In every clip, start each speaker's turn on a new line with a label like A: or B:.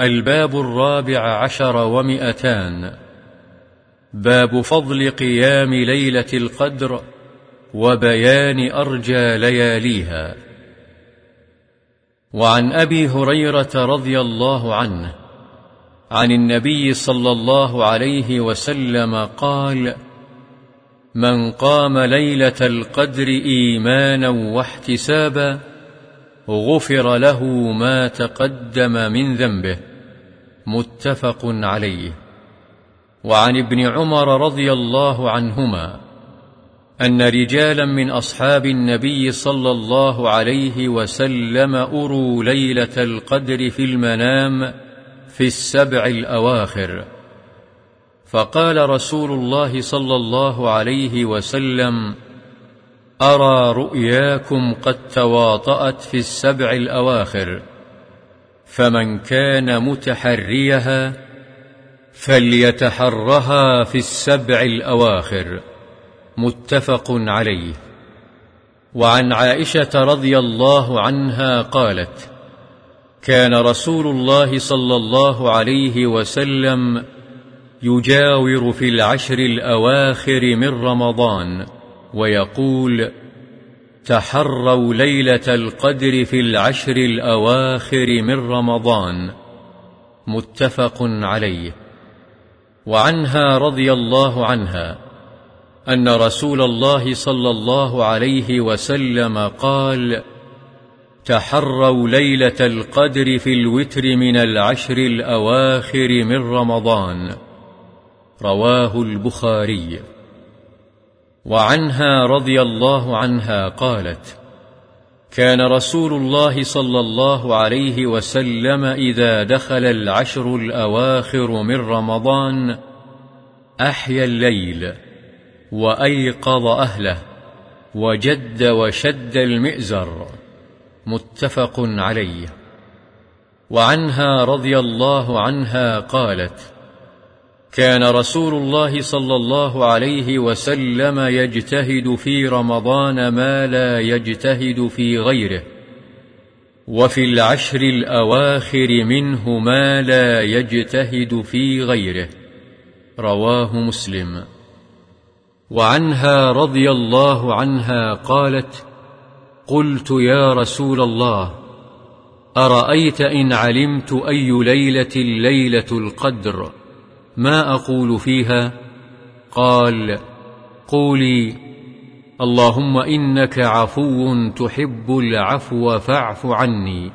A: الباب الرابع عشر ومئتان. باب فضل قيام ليلة القدر وبيان أرجى لياليها. وعن أبي هريرة رضي الله عنه عن النبي صلى الله عليه وسلم قال من قام ليلة القدر إيمانا واحتسابا غفر له ما تقدم من ذنبه. متفق عليه. وعن ابن عمر رضي الله عنهما أن رجالا من أصحاب النبي صلى الله عليه وسلم أروا ليلة القدر في المنام في السبع الأواخر. فقال رسول الله صلى الله عليه وسلم أرى رؤياكم قد تواطأت في السبع الأواخر فمن كان متحريها فليتحرها في السبع الأواخر متفق عليه. وعن عائشة رضي الله عنها قالت كان رسول الله صلى الله عليه وسلم يجاور في العشر الأواخر من رمضان ويقول تحروا ليلة القدر في العشر الأواخر من رمضان. متفق عليه. وعنها رضي الله عنها أن رسول الله صلى الله عليه وسلم قال تحروا ليلة القدر في الوتر من العشر الأواخر من رمضان. رواه البخاري. وعنها رضي الله عنها قالت كان رسول الله صلى الله عليه وسلم إذا دخل العشر الأواخر من رمضان أحيا الليل وأيقظ أهله وجد وشد المئزر متفق عليه. وعنها رضي الله عنها قالت كان رسول الله صلى الله عليه وسلم يجتهد في رمضان ما لا يجتهد في غيره وفي العشر الأواخر منه ما لا يجتهد في غيره. رواه مسلم. وعنها رضي الله عنها قالت قلت يا رسول الله أرأيت إن علمت أي ليلة ليلة القدر؟ ما أقول فيها؟ قال قولي اللهم إنك عفو تحب العفو فاعف عني.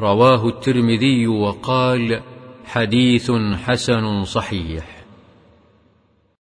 A: رواه الترمذي وقال حديث حسن صحيح.